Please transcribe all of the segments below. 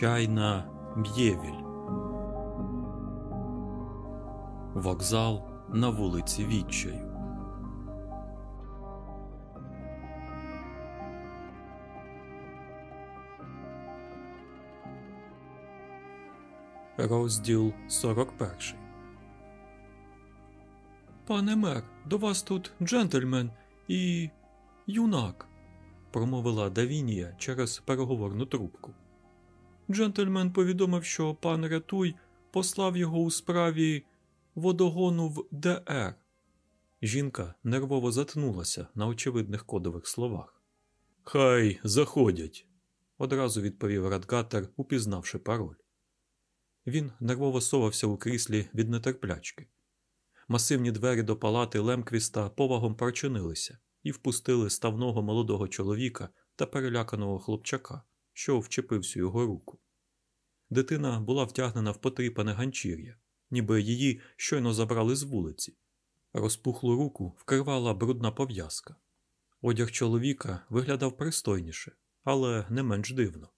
Чайна Б'євіль. Вокзал на вулиці Відчаю. Розділ 41 Пане мер, до вас тут джентльмен і юнак, промовила Давінія через переговорну трубку. Джентльмен повідомив, що пан Рятуй послав його у справі водогону в ДР. Жінка нервово затнулася на очевидних кодових словах. Хай заходять, одразу відповів Радгатер, упізнавши пароль. Він нервово совався у кріслі від нетерплячки. Масивні двері до палати Лемквіста повагом прочинилися і впустили ставного молодого чоловіка та переляканого хлопчака, що вчепився його руку. Дитина була втягнена в потріпане ганчір'я, ніби її щойно забрали з вулиці. Розпухлу руку вкривала брудна пов'язка. Одяг чоловіка виглядав пристойніше, але не менш дивно.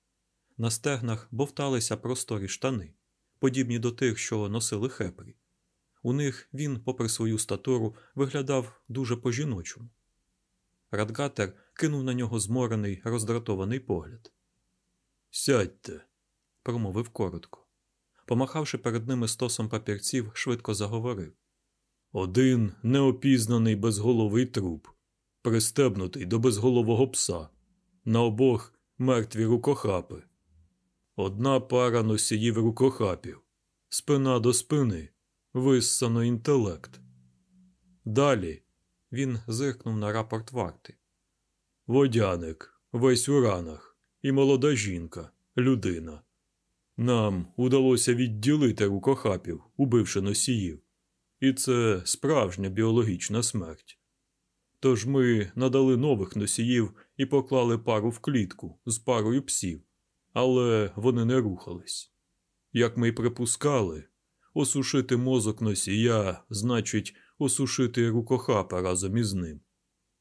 На стегнах бовталися просторі штани, подібні до тих, що носили хепрі. У них він, попри свою статуру, виглядав дуже по-жіночому. Радгатер кинув на нього зморений, роздратований погляд. Сядьте, промовив коротко. Помахавши перед ними стосом папірців, швидко заговорив. Один неопізнаний безголовий труп, пристебнутий до безголового пса, на обох мертві рукохапи. Одна пара носіїв рукохапів, спина до спини, виссано інтелект. Далі він зиркнув на рапорт варти. Водяник, весь у ранах, і молода жінка, людина. Нам удалося відділити рукохапів, убивши носіїв, і це справжня біологічна смерть. Тож ми надали нових носіїв і поклали пару в клітку з парою псів, але вони не рухались. Як ми й припускали, осушити мозок носія значить осушити рукохапа разом із ним.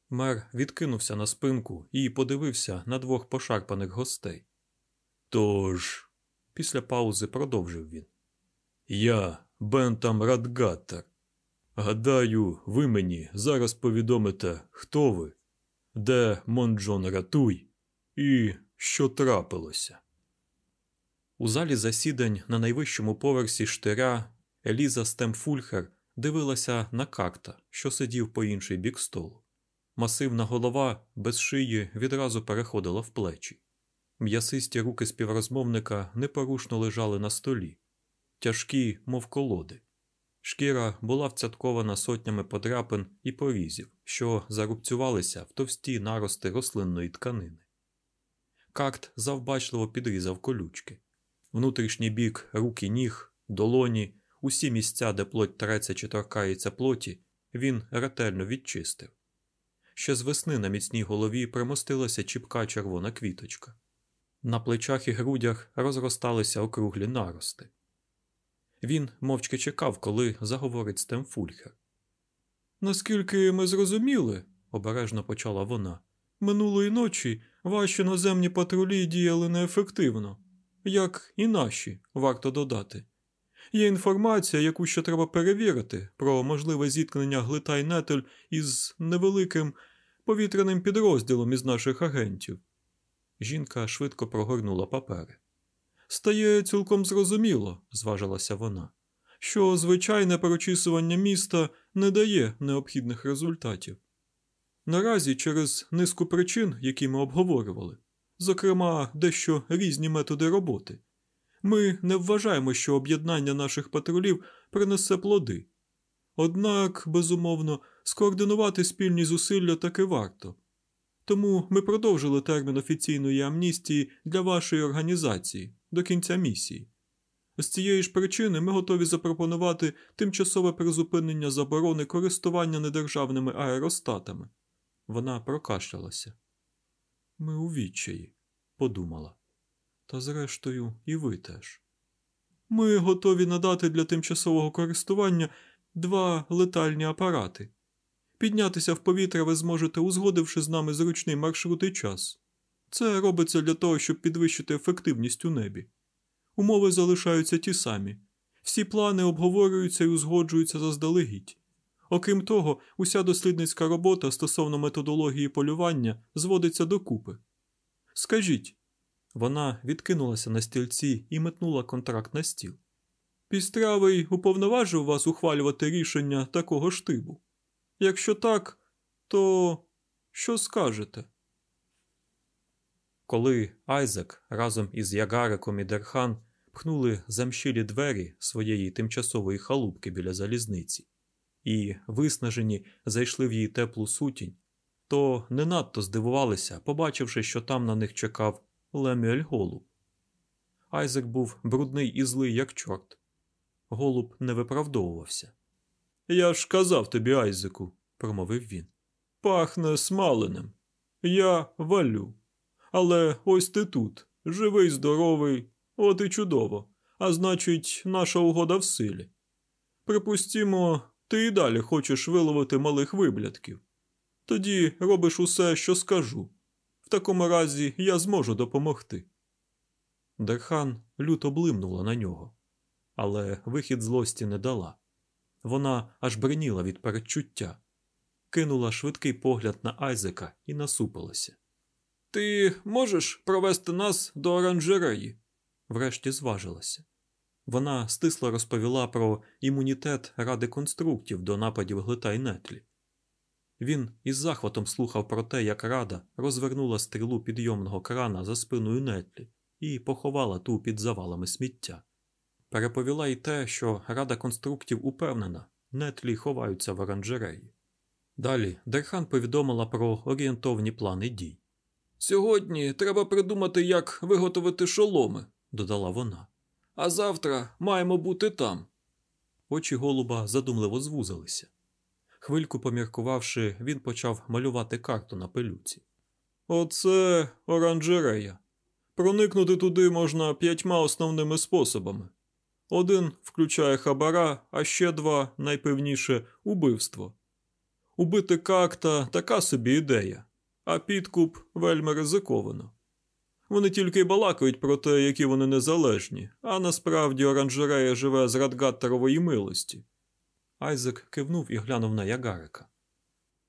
Мер відкинувся на спинку і подивився на двох пошарпаних гостей. Тож, після паузи продовжив він. Я Бентам Радгаттер. Гадаю, ви мені зараз повідомите, хто ви, де Монджон Ратуй і що трапилося. У залі засідань на найвищому поверсі штиря Еліза Стемфульхер дивилася на какта, що сидів по інший бік столу. Масивна голова без шиї відразу переходила в плечі. М'ясисті руки співрозмовника непорушно лежали на столі, тяжкі, мов колоди. Шкіра була вцяткована сотнями подряпин і порізів, що зарубцювалися в товсті нарости рослинної тканини. Какт завбачливо підрізав колючки. Внутрішній бік рук і ніг, долоні, усі місця, де плоть треться чи торкається плоті, він ретельно відчистив. Ще з весни на міцній голові примостилася чіпка червона квіточка. На плечах і грудях розросталися округлі нарости. Він мовчки чекав, коли заговорить Стемфульхер. Наскільки ми зрозуміли, обережно почала вона, минулої ночі ваші наземні патрулі діяли неефективно, як і наші, варто додати. Є інформація, яку ще треба перевірити, про можливе зіткнення глитай нетель із невеликим повітряним підрозділом із наших агентів. Жінка швидко прогорнула папери. Стає цілком зрозуміло, зважилася вона, що звичайне прочісування міста не дає необхідних результатів. Наразі через низку причин, які ми обговорювали, зокрема, дещо різні методи роботи, ми не вважаємо, що об'єднання наших патрулів принесе плоди. Однак, безумовно, скоординувати спільні зусилля таки варто. Тому ми продовжили термін офіційної амністії для вашої організації до кінця місії. З цієї ж причини ми готові запропонувати тимчасове призупинення заборони користування недержавними аеростатами. Вона прокашлялася. Ми у відчаї, подумала. Та зрештою, і ви теж. Ми готові надати для тимчасового користування два летальні апарати. Піднятися в повітря ви зможете, узгодивши з нами зручний маршрут і час. Це робиться для того, щоб підвищити ефективність у небі. Умови залишаються ті самі. Всі плани обговорюються і узгоджуються заздалегідь. Окрім того, уся дослідницька робота стосовно методології полювання зводиться докупи. Скажіть, вона відкинулася на стільці і метнула контракт на стіл. Пістрявий уповноважив вас ухвалювати рішення такого штибу. Якщо так, то що скажете? Коли Айзек разом із Ягареком і Дерхан пхнули замщілі двері своєї тимчасової халупки біля залізниці і, виснажені, зайшли в її теплу сутінь, то не надто здивувалися, побачивши, що там на них чекав Лемюель Голуб. Айзек був брудний і злий, як чорт. Голуб не виправдовувався. Я ж казав тобі, Айзеку, промовив він. Пахне смаленим. Я валю. Але ось ти тут, живий, здоровий, от і чудово. А значить, наша угода в силі. Припустімо, ти і далі хочеш виловити малих виблядків. Тоді робиш усе, що скажу. В такому разі я зможу допомогти. Дерхан люто блимнула на нього, але вихід злості не дала. Вона аж бреніла від передчуття, кинула швидкий погляд на Айзека і насупилася. Ти можеш провести нас до оранжереї? Врешті зважилася. Вона стисло розповіла про імунітет ради конструктів до нападів глита й нетлі. Він із захватом слухав про те, як рада розвернула стрілу підйомного крана за спиною нетлі і поховала ту під завалами сміття. Переповіла й те, що рада конструктів упевнена, нетлі ховаються в оранжереї. Далі Дерхан повідомила про орієнтовні плани дій. Сьогодні треба придумати, як виготовити шоломи, додала вона. А завтра маємо бути там. Очі Голуба задумливо звузилися. Хвильку поміркувавши, він почав малювати карту на пилюці. Оце оранжерея. Проникнути туди можна п'ятьма основними способами. Один включає хабара, а ще два, найпевніше, убивство. Убити какта така собі ідея, а підкуп вельми ризиковано. Вони тільки балакають про те, які вони незалежні, а насправді оранжерея живе з Радгаттерової милості. Айзек кивнув і глянув на Ягарека.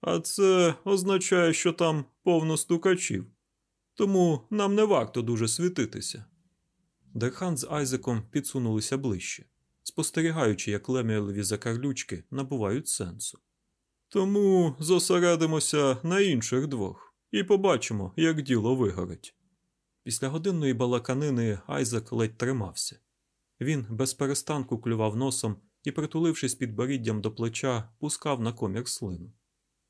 А це означає, що там повно стукачів, тому нам не варто дуже світитися. Дерхан з Айзеком підсунулися ближче, спостерігаючи, як Лемюелеві закарлючки набувають сенсу. Тому зосередимося на інших двох і побачимо, як діло вигорить. Після годинної балаканини Айзек ледь тримався. Він без перестанку клював носом і, притулившись підборіддям до плеча, пускав на комір слину.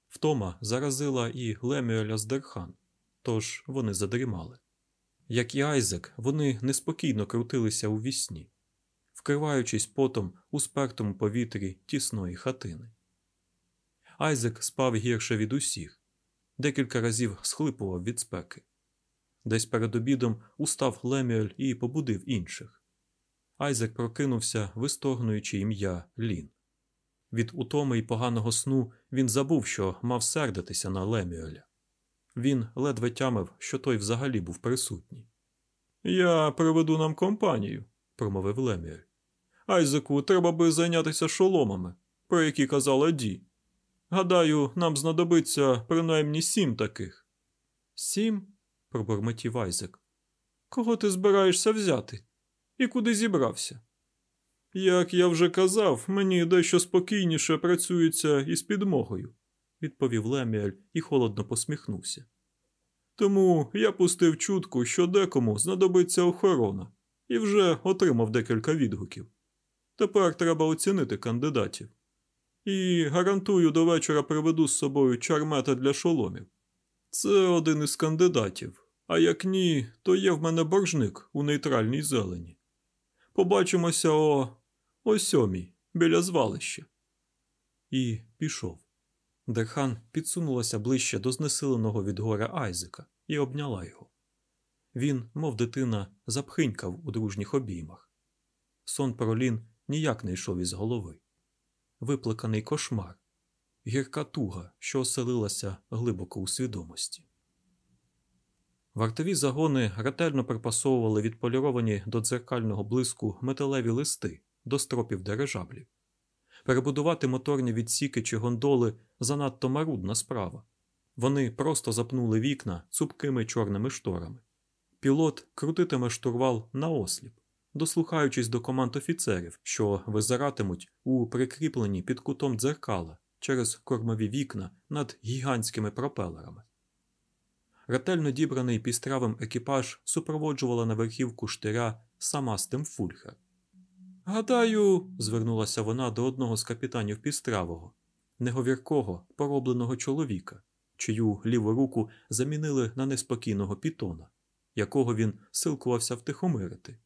Втома заразила і Лемюеля з Дерхан, тож вони задрімали. Як і Айзек, вони неспокійно крутилися у вісні, вкриваючись потом у спертому повітрі тісної хатини. Айзек спав гірше від усіх, декілька разів схлипував від спеки. Десь перед обідом устав Лемюель і побудив інших. Айзек прокинувся, вистогнуючи ім'я Лін. Від утоми й поганого сну він забув, що мав сердитися на Лемюеля. Він ледве тямив, що той взагалі був присутній. Я приведу нам компанію, промовив Лемюель. Айзеку, треба би зайнятися шоломами, про які казала Ді. Гадаю, нам знадобиться принаймні сім таких. Сім? пробормотів Айзек. Кого ти збираєшся взяти? І куди зібрався? Як я вже казав, мені дещо спокійніше працюється із підмогою, відповів Леміель і холодно посміхнувся. Тому я пустив чутку, що декому знадобиться охорона, і вже отримав декілька відгуків. Тепер треба оцінити кандидатів. І гарантую, до вечора приведу з собою чармета для шоломів. Це один із кандидатів, а як ні, то є в мене боржник у нейтральній зелені. Побачимося о о сьомій, біля звалища. І пішов. Дерхан підсунулася ближче до знесиленого від горя Айзека і обняла його. Він, мов дитина, запхинькав у дружніх обіймах. Сон про Лін ніяк не йшов із голови. Виплеканий кошмар, гірка туга, що оселилася глибоко у свідомості. Вартові загони ретельно припасовували відполіровані до дзеркального блиску металеві листи до стропів дирижаблів. Перебудувати моторні відсіки чи гондоли занадто марудна справа. Вони просто запнули вікна цупкими чорними шторами. Пілот крутитиме штурвал наосліп, дослухаючись до команд офіцерів, що визиратимуть у прикріплені під кутом дзеркала через кормові вікна над гігантськими пропелерами. Ретельно дібраний Пістрявим екіпаж супроводжувала на верхівку штиря сама Стемфульхер. Гадаю, звернулася вона до одного з капітанів пістравого, неговіркого, поробленого чоловіка, чию ліву руку замінили на неспокійного пітона, якого він силкувався втихомирити.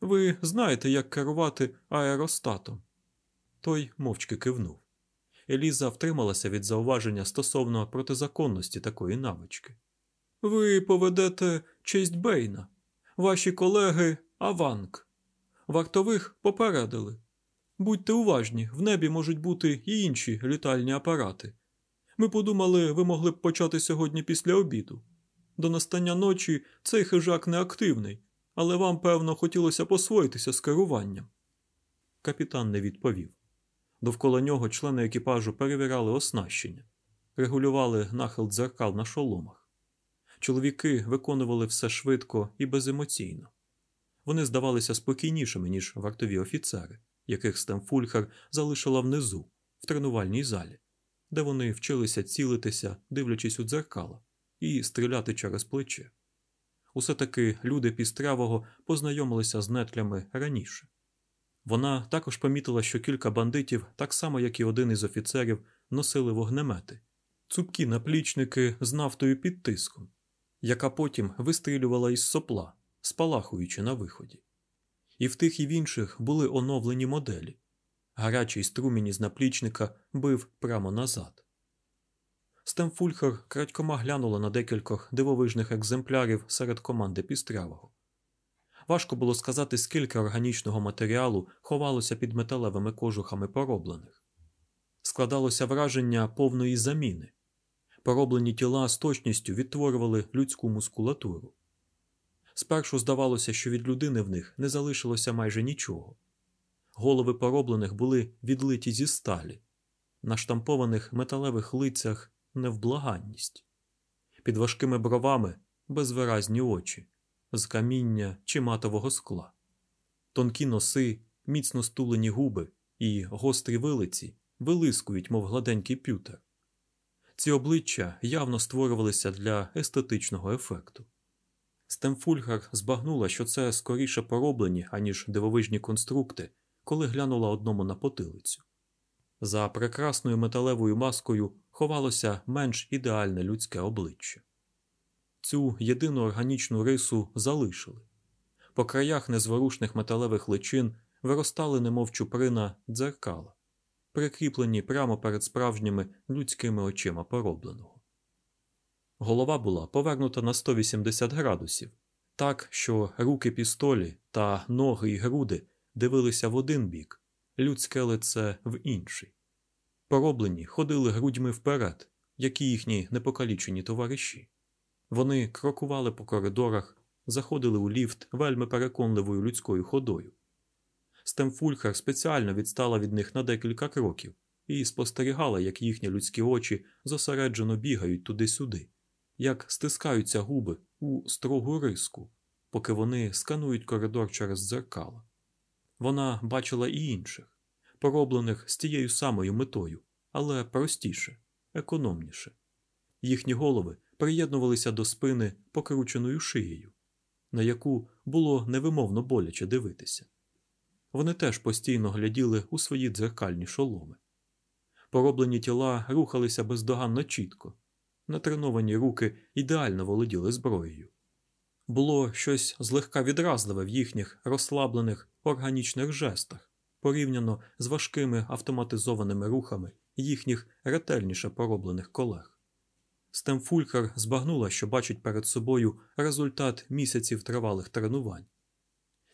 Ви знаєте, як керувати аеростатом. Той мовчки кивнув. Еліза втрималася від зауваження стосовно протизаконності такої навички. Ви поведете честь Бейна, ваші колеги Аванк. Вартових попередили. Будьте уважні, в небі можуть бути і інші літальні апарати. Ми подумали, ви могли б почати сьогодні після обіду. До настання ночі цей хижак неактивний, але вам, певно, хотілося посвоїтися з керуванням. Капітан не відповів. Довкола нього члени екіпажу перевіряли оснащення, регулювали нахил дзеркал на шоломах. Чоловіки виконували все швидко і беземоційно. Вони здавалися спокійнішими, ніж вартові офіцери, яких Стемфульхер залишила внизу, в тренувальній залі, де вони вчилися цілитися, дивлячись у дзеркала, і стріляти через плече. Усе таки люди Пістрявого познайомилися з нетлями раніше. Вона також помітила, що кілька бандитів, так само як і один із офіцерів, носили вогнемети, цупкі наплічники з нафтою під тиском, яка потім вистрілювала із сопла, спалахуючи на виході. І в тих і в інших були оновлені моделі. Гарячий струмінь із наплічника бив прямо назад. Стемфульхер крадькома глянула на декількох дивовижних екземплярів серед команди Пістрявого. Важко було сказати, скільки органічного матеріалу ховалося під металевими кожухами пороблених. Складалося враження повної заміни. Пороблені тіла з точністю відтворювали людську мускулатуру. Спершу здавалося, що від людини в них не залишилося майже нічого. Голови пороблених були відлиті зі сталі, на штампованих металевих лицях невблаганність, під важкими бровами безвиразні очі, з каміння чи матового скла, тонкі носи, міцно стулені губи і гострі вилиці вилискують, мов гладенький пютер. Ці обличчя явно створювалися для естетичного ефекту. Стемфульгар збагнула, що це скоріше пороблені, аніж дивовижні конструкти, коли глянула одному на потилицю. За прекрасною металевою маскою ховалося менш ідеальне людське обличчя. Цю єдину органічну рису залишили. По краях незворушних металевих личин виростали, немов чуприна, дзеркала, прикріплені прямо перед справжніми людськими очима поробленого. Голова була повернута на 180 градусів, так, що руки пістолі та ноги й груди дивилися в один бік, людське лице в інший. Пороблені ходили грудьми вперед, як і їхні непокалічені товариші. Вони крокували по коридорах, заходили у ліфт вельми переконливою людською ходою. Стемфульхер спеціально відстала від них на декілька кроків і спостерігала, як їхні людські очі зосереджено бігають туди-сюди, як стискаються губи у строгу риску, поки вони сканують коридор через дзеркала. Вона бачила і інших, пороблених з тією самою метою, але простіше, економніше. Їхні голови приєднувалися до спини покрученою шиєю, на яку було невимовно боляче дивитися. Вони теж постійно гляділи у свої дзеркальні шоломи. Пороблені тіла рухалися бездоганно чітко, натреновані руки ідеально володіли зброєю. Було щось злегка відразливе в їхніх розслаблених органічних жестах, порівняно з важкими автоматизованими рухами їхніх ретельніше пороблених колег. Стемфулькер збагнула, що бачить перед собою результат місяців тривалих тренувань.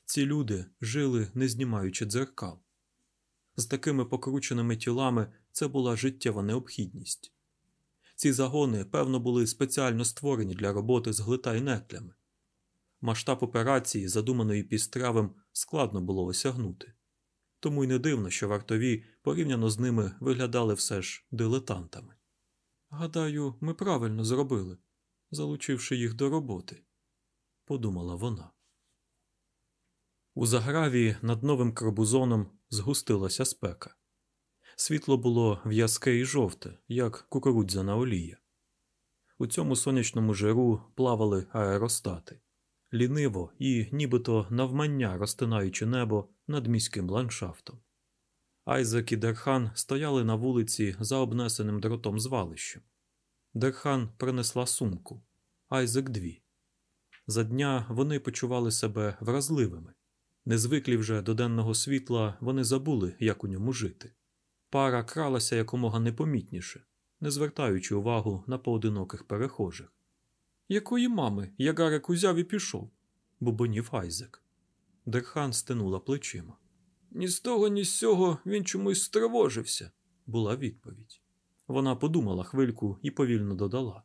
Ці люди жили, не знімаючи дзеркал. З такими покрученими тілами це була життєва необхідність. Ці загони, певно, були спеціально створені для роботи з глитайнетлями. Масштаб операції, задуманої пістравим, складно було осягнути. Тому й не дивно, що вартові порівняно з ними виглядали все ж дилетантами. Гадаю, ми правильно зробили, залучивши їх до роботи, подумала вона. У заграві над новим карбузоном згустилася спека. Світло було в'язке і жовте, як кукурудзяна олія. У цьому сонячному жару плавали аеростати, ліниво і нібито навмання розтинаючи небо над міським ландшафтом. Айзек і Дерхан стояли на вулиці за обнесеним дротом звалищем. Дерхан принесла сумку, Айзек дві. За дня вони почували себе вразливими. Незвиклі вже до денного світла, вони забули, як у ньому жити. Пара кралася якомога непомітніше, не звертаючи увагу на поодиноких перехожих. Якої мами Ягарик узяв і пішов? бубонів Айзек. Дерхан стинула плечима. Ні з того, ні з сього він чомусь стривожився, була відповідь. Вона подумала хвильку і повільно додала.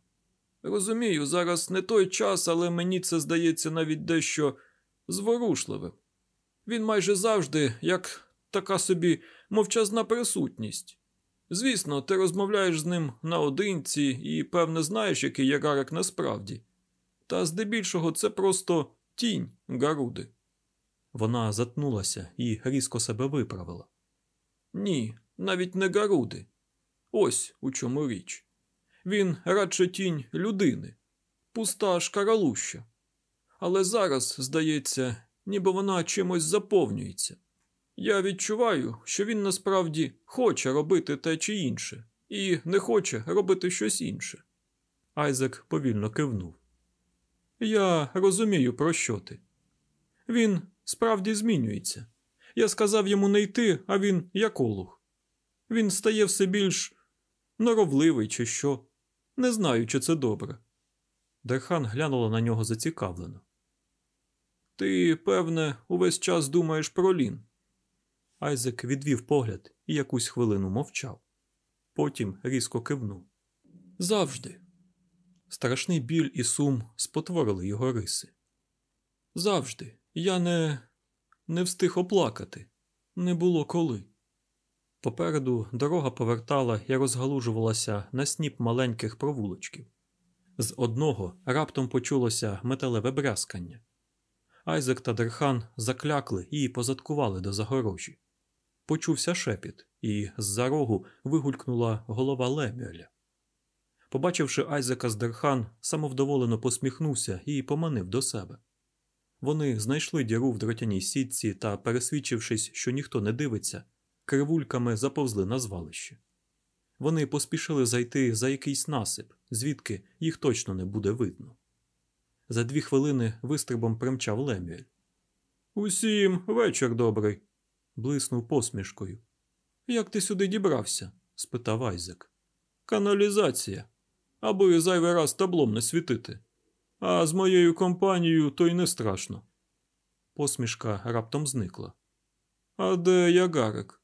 Розумію, зараз не той час, але мені це здається навіть дещо зворушливим. Він майже завжди, як така собі мовчазна присутність. Звісно, ти розмовляєш з ним наодинці і, певне, знаєш, який Ягарик насправді. Та здебільшого це просто тінь Гаруди. Вона затнулася і різко себе виправила. Ні, навіть не Гаруди. Ось у чому річ. Він радше тінь людини, пуста шкаралуща. Але зараз, здається, ніби вона чимось заповнюється. Я відчуваю, що він насправді хоче робити те чи інше, і не хоче робити щось інше. Айзек повільно кивнув. Я розумію, про що ти. Він справді змінюється. Я сказав йому не йти, а він як олух. Він стає все більш норовливий, чи що. Не знаю, чи це добре. Дерхан глянула на нього зацікавлено. Ти, певне, увесь час думаєш про Лін. Айзек відвів погляд і якусь хвилину мовчав. Потім різко кивнув. Завжди. Страшний біль і сум спотворили його риси. Завжди. Я не не встиг оплакати. Не було коли. Попереду дорога повертала і розгалужувалася на сніп маленьких провулочків. З одного раптом почулося металеве брязкання. Айзек та Дерхан заклякли і позадкували до загорожі. Почувся шепіт, і з-за рогу вигулькнула голова Лемюеля. Побачивши Айзека з Дерхан, самовдоволено посміхнувся і поманив до себе. Вони знайшли діру в дротяній сітці та, пересвідчившись, що ніхто не дивиться, кривульками заповзли на звалище. Вони поспішили зайти за якийсь насип, звідки їх точно не буде видно. За дві хвилини вистрибом примчав Лемюель. Усім вечір добрий, блиснув посмішкою. Як ти сюди дібрався? спитав Айзек. Каналізація. Аби зайвий раз таблом не світити. А з моєю компанією то й не страшно. Посмішка раптом зникла. А де Ягарик?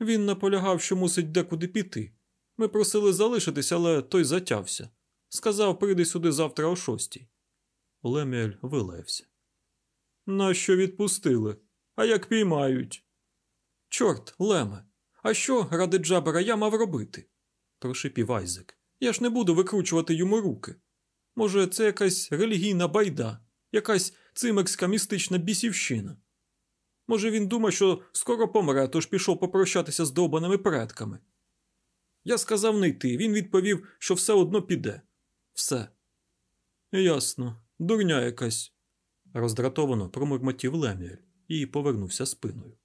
Він наполягав, що мусить декуди піти. Ми просили залишитись, але той затявся. Сказав, прийди сюди завтра о шостій. Лемюель вилаявся. Нащо відпустили? А як піймають? Чорт, Леме, а що ради Джабера я мав робити? прошипів Айзек. Я ж не буду викручувати йому руки. Може, це якась релігійна байда, якась цимекська містична бісівщина. Може, він думає, що скоро помре, тож пішов попрощатися з довбаними предками. Я сказав не йти, він відповів, що все одно піде. Все. Ясно, дурня якась, роздратовано промурмотів Лемюель і повернувся спиною.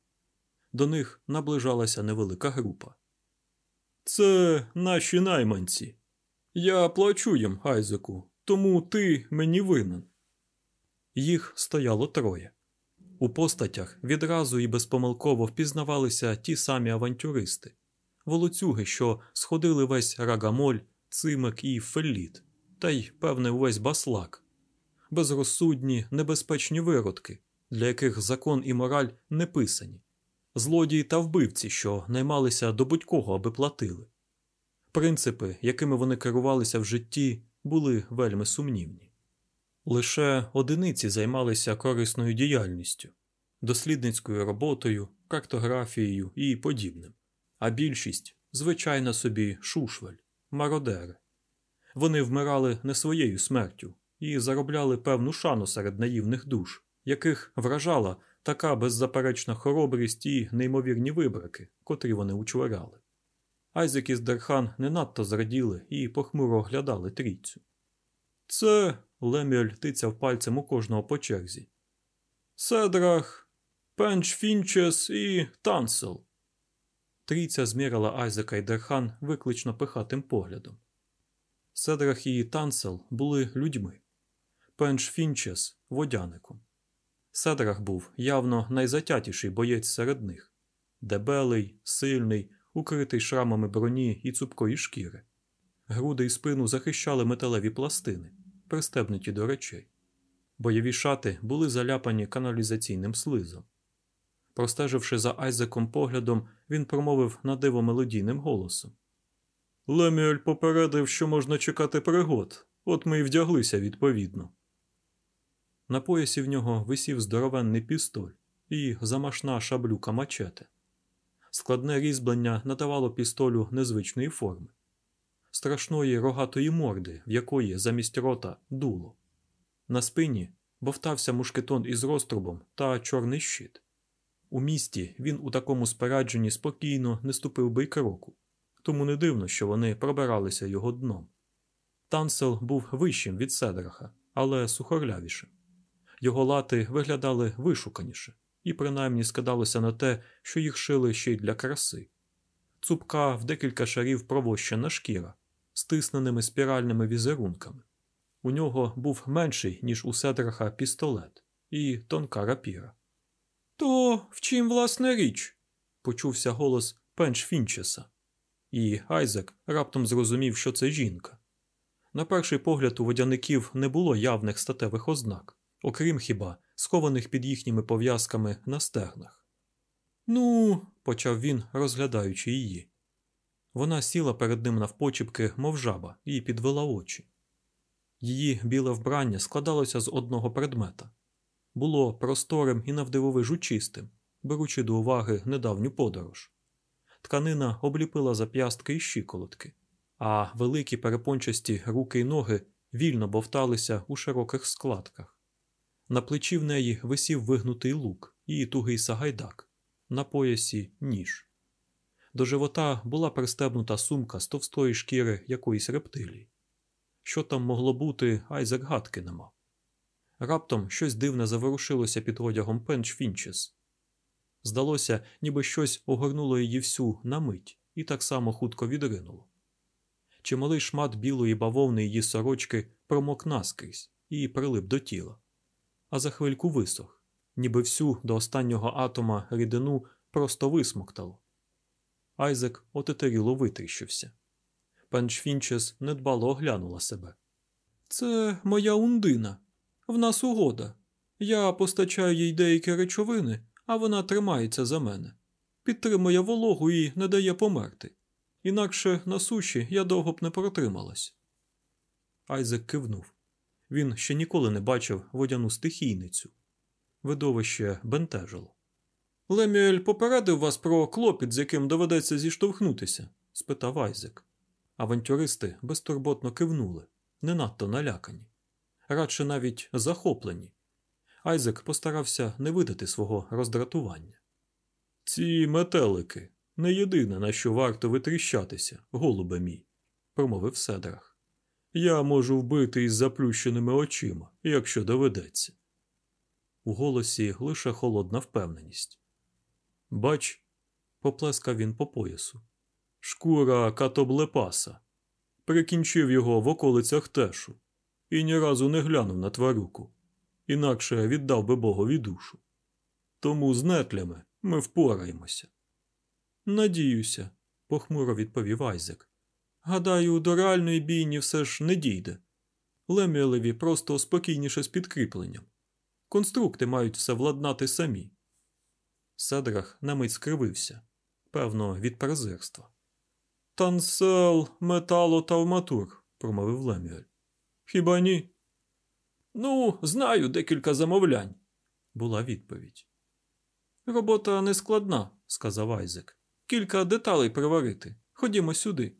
До них наближалася невелика група. Це наші найманці. Я плачу їм, Айзеку, тому ти мені винен. Їх стояло троє. У постатях відразу і безпомилково впізнавалися ті самі авантюристи, волоцюги, що сходили весь рагамоль, цимик і фелліт, та й, певне, увесь баслак, безрозсудні, небезпечні виродки, для яких закон і мораль не писані, злодії та вбивці, що наймалися до будь-кого, аби платили. Принципи, якими вони керувалися в житті, були вельми сумнівні. Лише одиниці займалися корисною діяльністю, дослідницькою роботою, картографією і подібним, а більшість звичайна собі шушвель, мародери. Вони вмирали не своєю смертю і заробляли певну шану серед наївних душ, яких вражала така беззаперечна хоробрість і неймовірні вибрики, котрі вони учворяли. Айзек із Дерхан не надто зраділи і похмуро оглядали трійцю. Це Лемюель тицяв пальцем у кожного по черзі. Седрах, Пенч Фінчес і Тансел. Трійця змірила Айзека і Дерхан виклично пихатим поглядом. Седрах і Тансел були людьми, Пенч Фінчес водяником. Седрах був явно найзатятіший боєць серед них дебелий, сильний, укритий шрамами броні і цупкої шкіри. Груди і спину захищали металеві пластини, пристебнуті до речей. Бойові шати були заляпані каналізаційним слизом. Простеживши за Айзеком поглядом, він промовив на диво мелодійним голосом. Лемюель попередив, що можна чекати пригод, от ми й вдяглися відповідно. На поясі в нього висів здоровенний пістоль і замашна шаблюка мачете. Складне різьблення надавало пістолю незвичної форми, страшної рогатої морди, в якої замість рота дуло. На спині бовтався мушкетон із розтрубом та чорний щит. У місті він у такому спорядженні спокійно не ступив би й кроку, тому не дивно, що вони пробиралися його дном. Тансел був вищим від Седраха, але сухорлявішим. Його лати виглядали вишуканіше, і принаймні скидалося на те, що їх шили ще й для краси. Цупка в декілька шарів провощена шкіра, стисненими спіральними візерунками. У нього був менший, ніж у Седраха, пістолет і тонка рапіра. То в чим власне річ? почувся голос Пенч Фінчеса, і Айзек раптом зрозумів, що це жінка. На перший погляд у водяників не було явних статевих ознак, окрім хіба схованих під їхніми пов'язками на стегнах. Ну, почав він, розглядаючи її. Вона сіла перед ним навпочіпки, мов жаба, і підвела очі. Її біле вбрання складалося з одного предмета було просторим і навдивовижу чистим, беручи до уваги недавню подорож. Тканина обліпила зап'ястки і щиколотки, а великі перепончасті руки й ноги вільно бовталися у широких складках. На плечі в неї висів вигнутий лук і тугий сагайдак, на поясі ніж. До живота була пристебнута сумка з товстої шкіри якоїсь рептилії. Що там могло бути, Айзек гадки не мав. Раптом щось дивне заворушилося під одягом Пенч Фінчес. Здалося, ніби щось огорнуло її всю на мить і так само хутко відринуло. Чималий шмат білої бавовни її сорочки промок наскрізь і прилип до тіла, а за хвильку висох, ніби всю до останнього атома рідину просто висмоктало. Айзек отетеріло витріщився. Пенчфінчес недбало оглянула себе. Це моя ундина. В нас угода. Я постачаю їй деякі речовини, а вона тримається за мене, підтримує вологу і не дає померти. Інакше на суші я довго б не протрималась. Айзек кивнув. Він ще ніколи не бачив водяну стихійницю. Видовище бентежило. Лемюель попередив вас про клопіт, з яким доведеться зіштовхнутися? спитав Айзек. Авантюристи безтурботно кивнули, не надто налякані, радше навіть захоплені. Айзек постарався не видати свого роздратування. Ці метелики не єдине, на що варто витріщатися, голубе мій, промовив Седрах. Я можу вбити із заплющеними очима, якщо доведеться. У голосі лише холодна впевненість. Бач, поплескав він по поясу. Шкура катоблепаса. Прикінчив його в околицях тешу і ні разу не глянув на тварюку, інакше віддав би богові душу. Тому з нетлями ми впораємося. Надіюся, похмуро відповів Айзек. Гадаю, до реальної бійні все ж не дійде. Леміелеві просто спокійніше з підкріпленням. Конструкти мають все владнати самі. Седрах на мить скривився, певно, від презирства. Тансел метало та металотавматург, промовив Лемюель. Хіба ні? Ну, знаю декілька замовлянь, була відповідь. Робота не складна, сказав Айзек. Кілька деталей приварити. Ходімо сюди.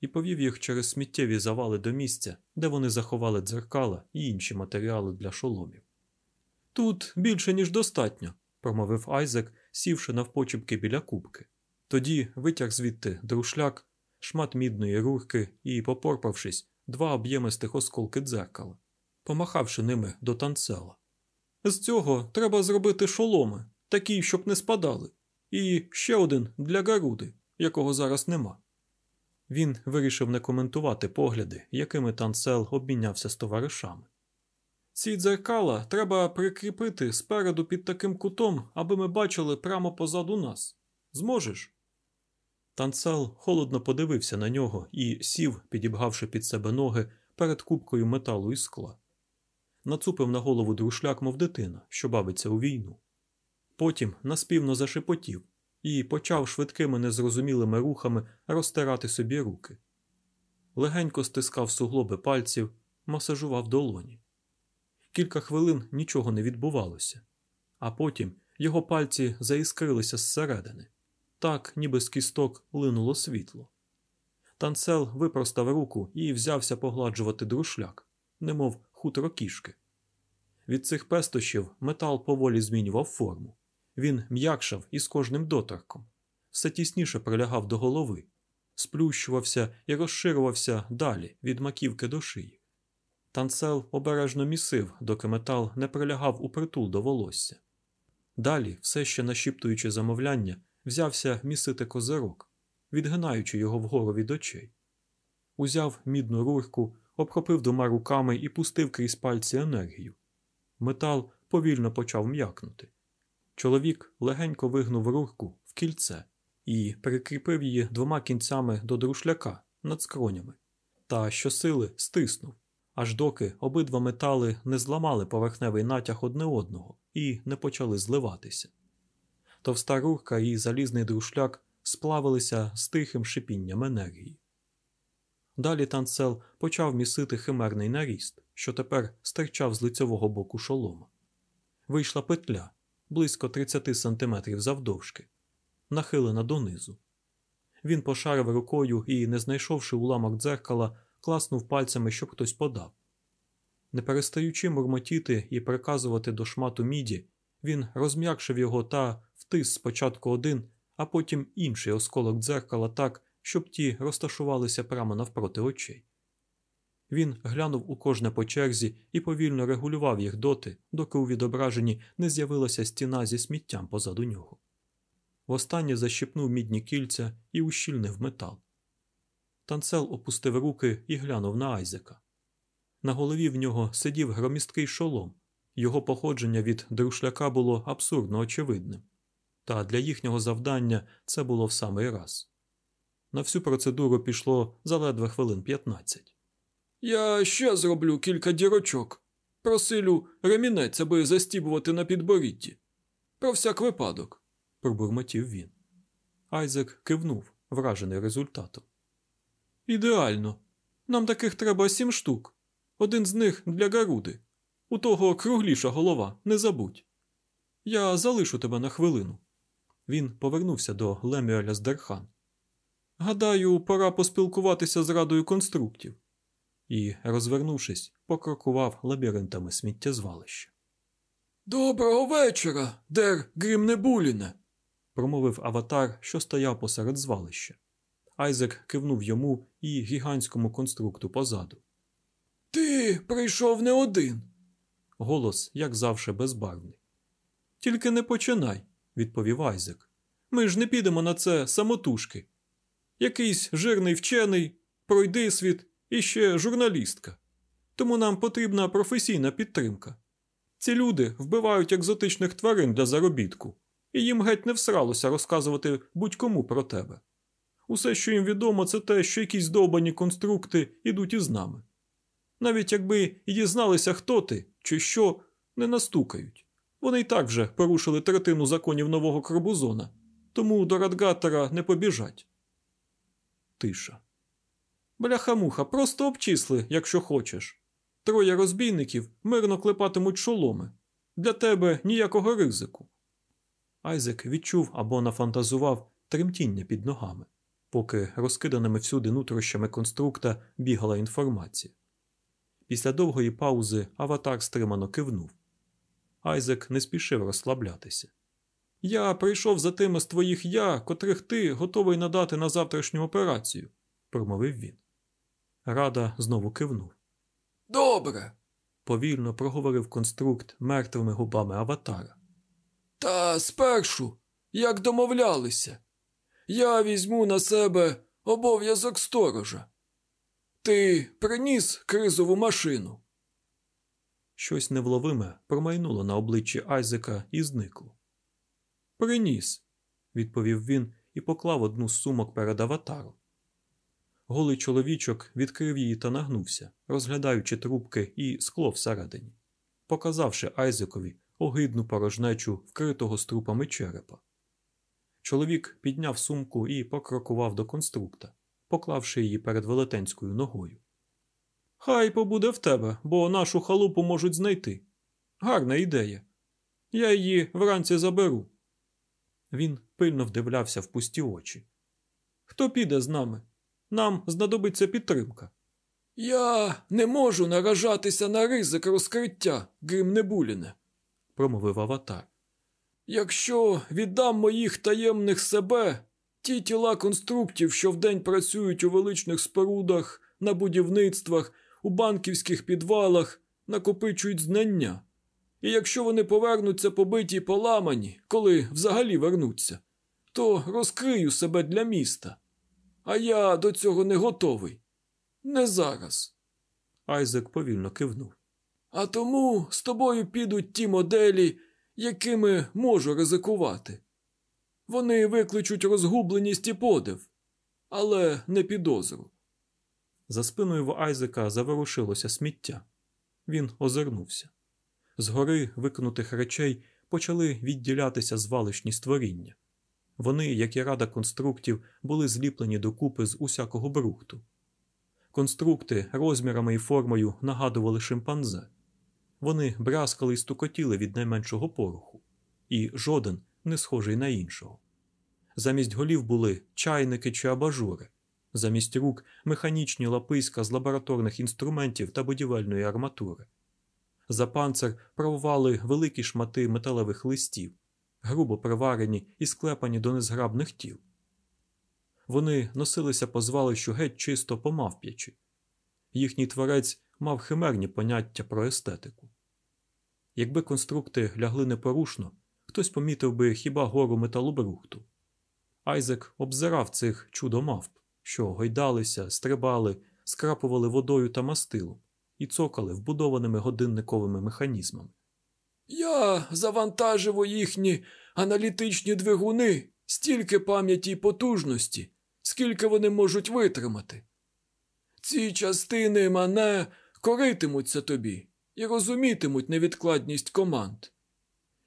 І повів їх через сміттєві завали до місця, де вони заховали дзеркала і інші матеріали для шоломів. Тут більше, ніж достатньо, промовив Айзек, сівши навпочіпки біля кубки. Тоді витяг звідти друшляк, шмат мідної рурки і, попорпавшись, два об'ємистих осколки дзеркала, помахавши ними до танцела. З цього треба зробити шоломи, такі, щоб не спадали, і ще один для Гаруди, якого зараз нема. Він вирішив не коментувати погляди, якими танцел обмінявся з товаришами. Ці дзеркала треба прикріпити спереду під таким кутом, аби ми бачили прямо позаду нас. Зможеш? Танцел холодно подивився на нього і сів, підібгавши під себе ноги перед кубкою металу і скла. Нацупив на голову друшляк, мов дитина, що бавиться у війну. Потім наспівно зашепотів і почав швидкими незрозумілими рухами розтирати собі руки. Легенько стискав суглоби пальців, масажував долоні. Кілька хвилин нічого не відбувалося, а потім його пальці заіскрилися зсередини, так, ніби з кісток линуло світло. Танцел випростав руку і взявся погладжувати друшляк, немов хутро кішки. Від цих пестощів метал поволі змінював форму. Він м'якшав із кожним доторком, все тісніше прилягав до голови, сплющувався і розширювався далі від маківки до шиї. Танцел обережно місив, доки метал не прилягав у притул до волосся. Далі, все ще нашіптуючи замовляння, взявся місити козирок, відгинаючи його вгору від очей. Узяв мідну рурку, обхопив двома руками і пустив крізь пальці енергію. Метал повільно почав м'якнути. Чоловік легенько вигнув рурку в кільце і прикріпив її двома кінцями до друшляка над скронями, та щосили стиснув, аж доки обидва метали не зламали поверхневий натяг одне одного і не почали зливатися. Товста рурка і залізний друшляк сплавилися з тихим шипінням енергії. Далі танцел почав місити химерний наріст, що тепер стирчав з лицьового боку шолома. Вийшла петля близько 30 сантиметрів завдовжки, нахилена донизу. Він пошарив рукою і, не знайшовши уламок дзеркала, класнув пальцями, щоб хтось подав. Не перестаючи мурмотіти і приказувати до шмату міді, він розм'якшив його та втис спочатку один, а потім інший осколок дзеркала так, щоб ті розташувалися прямо навпроти очей. Він глянув у кожне по черзі і повільно регулював їх доти, доки у відображенні не з'явилася стіна зі сміттям позаду нього. Востаннє защипнув мідні кільця і ущільнив метал. Танцел опустив руки і глянув на Айзека. На голові в нього сидів громісткий шолом, його походження від друшляка було абсурдно очевидним, та для їхнього завдання це було в самий раз. На всю процедуру пішло заледве хвилин 15. Я ще зроблю кілька дірочок. Просилю ремінець, аби застібувати на підборідді. Про всяк випадок, пробурмотів він. Айзек кивнув, вражений результатом. Ідеально. Нам таких треба сім штук. Один з них для Гаруди. У того кругліша голова, не забудь. Я залишу тебе на хвилину. Він повернувся до Лемюеля з Дерхан. Гадаю, пора поспілкуватися з радою конструктів і, розвернувшись, покрокував лабіринтами сміттєзвалища. Доброго вечора, дер Грімнебуліне, промовив аватар, що стояв посеред звалища. Айзек кивнув йому і гігантському конструкту позаду. Ти прийшов не один. Голос, як завше, безбарвний. Тільки не починай, відповів Айзек. Ми ж не підемо на це самотужки. Якийсь жирний вчений, пройди світ і ще журналістка. Тому нам потрібна професійна підтримка. Ці люди вбивають екзотичних тварин для заробітку, і їм геть не всралося розказувати будь-кому про тебе. Усе, що їм відомо, це те, що якісь довбані конструкти йдуть із нами. Навіть якби дізналися, хто ти чи що, не настукають. Вони й так вже порушили третину законів нового Крабузона, тому до Радгатера не побіжать. Тиша. Бляха-муха, просто обчисли, якщо хочеш. Троє розбійників мирно клепатимуть шоломи. Для тебе ніякого ризику. Айзек відчув або нафантазував тремтіння під ногами, поки розкиданими всюди нутрощами конструкта бігала інформація. Після довгої паузи аватар стримано кивнув. Айзек не спішив розслаблятися. Я прийшов за тими з твоїх я, котрих ти готовий надати на завтрашню операцію, промовив він. Рада знову кивнув. Добре. Повільно проговорив конструкт мертвими губами аватара. Та спершу, як домовлялися, я візьму на себе обов'язок сторожа. Ти приніс кризову машину. Щось невловиме промайнуло на обличчі Айзека і зникло. Приніс, відповів він і поклав одну з сумок перед аватаром. Голий чоловічок відкрив її та нагнувся, розглядаючи трубки і скло всередині, показавши Айзекові огидну порожнечу вкритого струпами черепа. Чоловік підняв сумку і покрокував до конструкта, поклавши її перед велетенською ногою. Хай побуде в тебе, бо нашу халупу можуть знайти. Гарна ідея. Я її вранці заберу. Він пильно вдивлявся в пусті очі. Хто піде з нами? Нам знадобиться підтримка. Я не можу наражатися на ризик розкриття, Грим Небуліне, промовив аватар. Якщо віддам моїх таємних себе, ті тіла конструктів, що вдень працюють у величних спорудах, на будівництвах, у банківських підвалах, накопичують знання. І якщо вони повернуться побиті й поламані, коли взагалі вернуться, то розкрию себе для міста. А я до цього не готовий. Не зараз. Айзек повільно кивнув. А тому з тобою підуть ті моделі, якими можу ризикувати. Вони викличуть розгубленість і подив, але не підозру. За спиною в Айзека заворушилося сміття. Він озирнувся. Згори викинутих речей почали відділятися звалищні створіння. Вони, як і рада конструктів, були зліплені докупи з усякого брухту. Конструкти розмірами і формою нагадували шимпанзе. Вони брязкали й стукотіли від найменшого пороху, і жоден не схожий на іншого. Замість голів були чайники чи абажури, замість рук механічні лаписька з лабораторних інструментів та будівельної арматури. За панцир правували великі шмати металевих листів, грубо приварені і склепані до незграбних тіл. Вони носилися по звалищу геть чисто помавп'ячи. Їхній творець мав химерні поняття про естетику. Якби конструкти лягли непорушно, хтось помітив би хіба гору металобрухту. Айзек обзирав цих чудо-мавп, що гойдалися, стрибали, скрапували водою та мастилом і цокали вбудованими годинниковими механізмами. Я завантажив їхні аналітичні двигуни стільки пам'яті й потужності, скільки вони можуть витримати. Ці частини мене коритимуться тобі і розумітимуть невідкладність команд.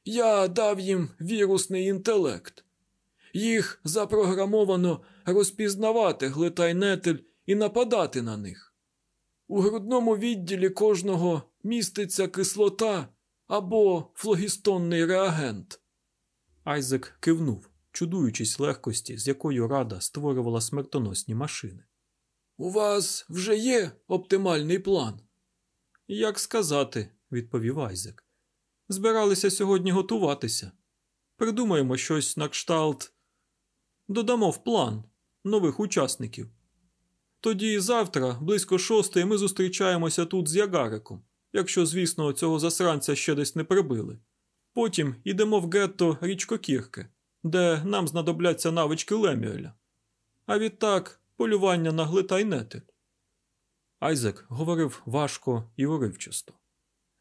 Я дав їм вірусний інтелект. Їх запрограмовано розпізнавати глитайнетель і нападати на них. У грудному відділі кожного міститься кислота або флогістонний реагент. Айзек кивнув, чудуючись легкості, з якою рада створювала смертоносні машини. У вас вже є оптимальний план? Як сказати, відповів Айзек. Збиралися сьогодні готуватися. Придумаємо щось на кшталт. Додамо в план нових учасників. Тоді завтра, близько шостої, ми зустрічаємося тут з Ягариком, якщо, звісно, цього засранця ще десь не прибили. Потім йдемо в гетто річкокірки, де нам знадобляться навички Лемюеля. А відтак полювання на глитайнетель. Айзек говорив важко і уривчасто,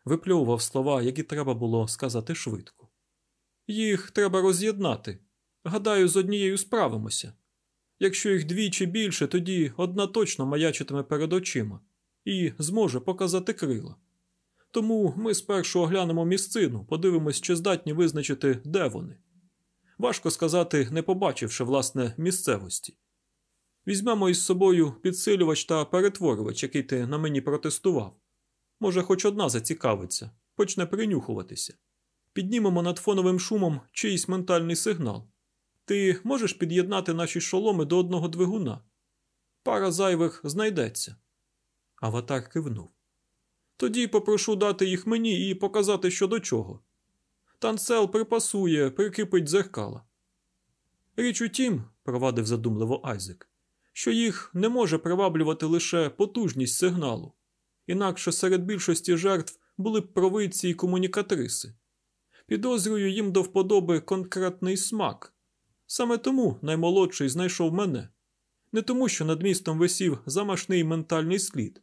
випльовував слова, які треба було сказати швидко. Їх треба роз'єднати. Гадаю, з однією справимося. Якщо їх двічі більше, тоді одна точно маячитиме перед очима і зможе показати крила. Тому ми спершу оглянемо місцину, подивимось, чи здатні визначити, де вони. Важко сказати, не побачивши власне місцевості. Візьмемо із собою підсилювач та перетворювач, який ти на мені протестував. Може, хоч одна зацікавиться, почне принюхуватися. Піднімемо над фоновим шумом чийсь ментальний сигнал. Ти можеш під'єднати наші шоломи до одного двигуна? Пара зайвих знайдеться. Аватар кивнув. Тоді попрошу дати їх мені і показати, що до чого. Танцел припасує, прикипить дзеркала. Річ у тім, провадив задумливо Айзек, що їх не може приваблювати лише потужність сигналу, інакше серед більшості жертв були б провидці і комунікатриси. Підозрюю їм до вподоби конкретний смак. Саме тому наймолодший знайшов мене, не тому, що над містом висів замашний ментальний слід,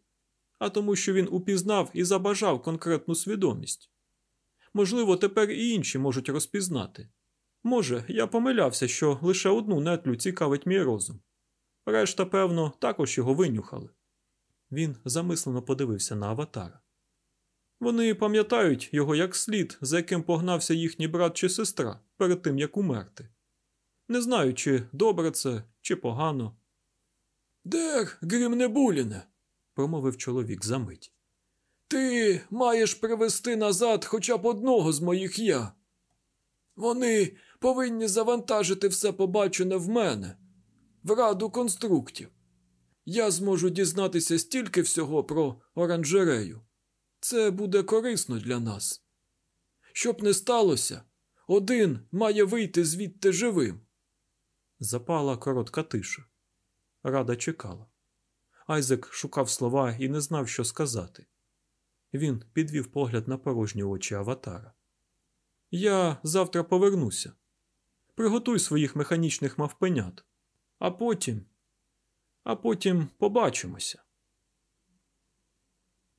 а тому, що він упізнав і забажав конкретну свідомість. Можливо, тепер і інші можуть розпізнати. Може, я помилявся, що лише одну нетлю цікавить мій розум. Решта, певно, також його винюхали. Він замислено подивився на аватара. Вони пам'ятають його як слід, за яким погнався їхній брат чи сестра перед тим, як умерти. Не знаю, чи добре це, чи погано. Дер, Грімнебуліне, промовив чоловік за мить. Ти маєш привести назад хоча б одного з моїх я. Вони повинні завантажити все побачене в мене, в раду конструктів. Я зможу дізнатися стільки всього про оранжерею. Це буде корисно для нас. Щоб не сталося, один має вийти звідти живим. Запала коротка тиша. Рада чекала. Айзек шукав слова і не знав, що сказати. Він підвів погляд на порожні очі аватара. Я завтра повернуся. Приготуй своїх механічних мавпенят, а потім. А потім побачимося.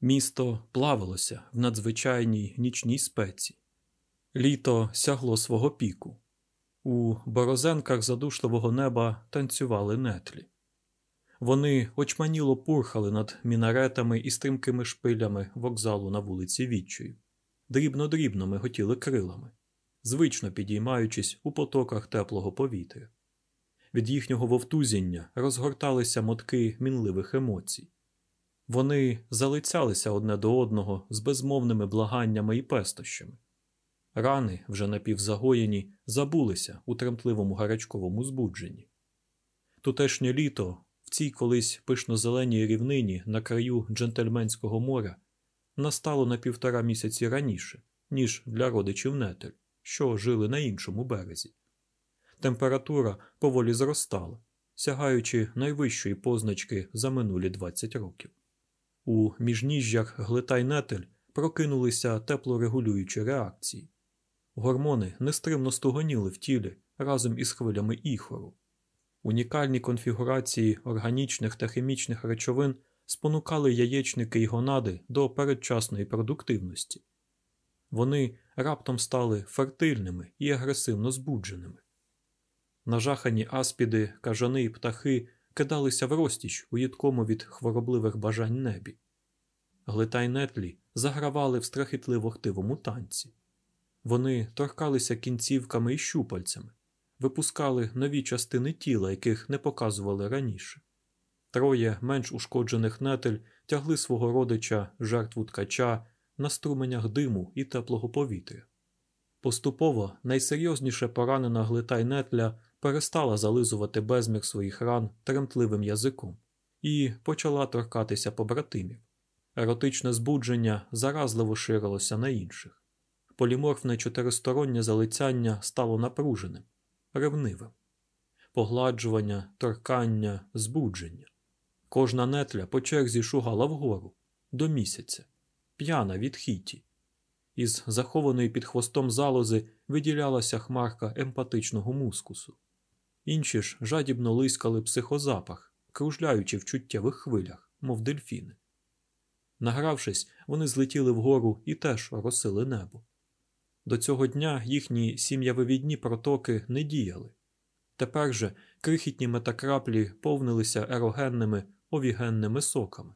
Місто плавилося в надзвичайній нічній спеці. Літо сягло свого піку. У борозенках задушливого неба танцювали нетлі. Вони очманіло пурхали над мінаретами і стрімкими шпилями вокзалу на вулиці Відчою. Дрібно-дрібно миготіли крилами, звично підіймаючись у потоках теплого повітря. Від їхнього вовтузіння розгорталися мотки мінливих емоцій. Вони залицялися одне до одного з безмовними благаннями і пестощами. Рани, вже напівзагоєні, забулися у тремтливому гарячковому збудженні. Тутешнє літо в цій колись пишно-зеленій рівнині на краю джентльменського моря настало на півтора місяці раніше, ніж для родичів нетель, що жили на іншому березі. Температура поволі зростала, сягаючи найвищої позначки за минулі 20 років. У міжніжжях глитай нетель прокинулися теплорегулюючі реакції. Гормони нестримно стугоніли в тілі разом із хвилями іхору. Унікальні конфігурації органічних та хімічних речовин спонукали яєчники й гонади до передчасної продуктивності. Вони раптом стали фертильними і агресивно збудженими. Нажахані аспіди, кажани і птахи кидалися в розтіч у їдкому від хворобливих бажань небі. Глитай нетлі загравали в страхітливо хтивому танці. Вони торкалися кінцівками і щупальцями, випускали нові частини тіла, яких не показували раніше. Троє менш ушкоджених нетель тягли свого родича, жертву ткача, на струменях диму і теплого повітря. Поступово найсерйозніше поранена глитай нетля перестала зализувати безмір своїх ран тремтливим язиком і почала торкатися побратимів. Еротичне збудження заразливо ширилося на інших. Поліморфне чотиристороннє залицяння стало напруженим, ревнивим. Погладжування, торкання, збудження. Кожна нетля по черзі шугала вгору, до місяця, п'яна від хіті. Із захованої під хвостом залози виділялася хмарка емпатичного мускусу. Інші ж жадібно лискали психозапах, кружляючи в чуттєвих хвилях, мов дельфіни. Награвшись, вони злетіли вгору і теж оросили небо. До цього дня їхні сім'явивідні протоки не діяли. Тепер же крихітні метакраплі повнилися ерогенними овігенними соками.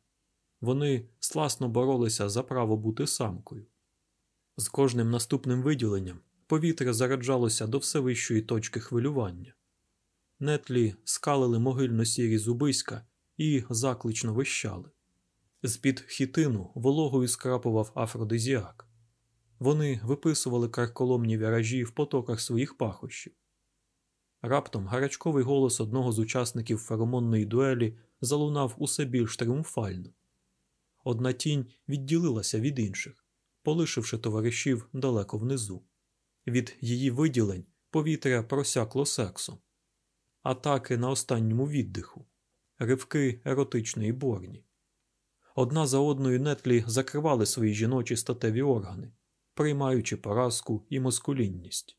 Вони сласно боролися за право бути самкою. З кожним наступним виділенням повітря зараджалося до всевищої точки хвилювання. нетлі скалили могильно сірі зубиська і заклично вищали. З-під хітину вологою скрапував афродизіак. Вони виписували карколомні віражі в потоках своїх пахощів. Раптом гарячковий голос одного з учасників феромонної дуелі залунав усе більш тріумфально. Одна тінь відділилася від інших, полишивши товаришів далеко внизу. Від її виділень повітря просякло сексом, атаки на останньому віддиху, ривки еротичної борні. Одна за одною нетлі закривали свої жіночі статеві органи, приймаючи поразку і москулінність.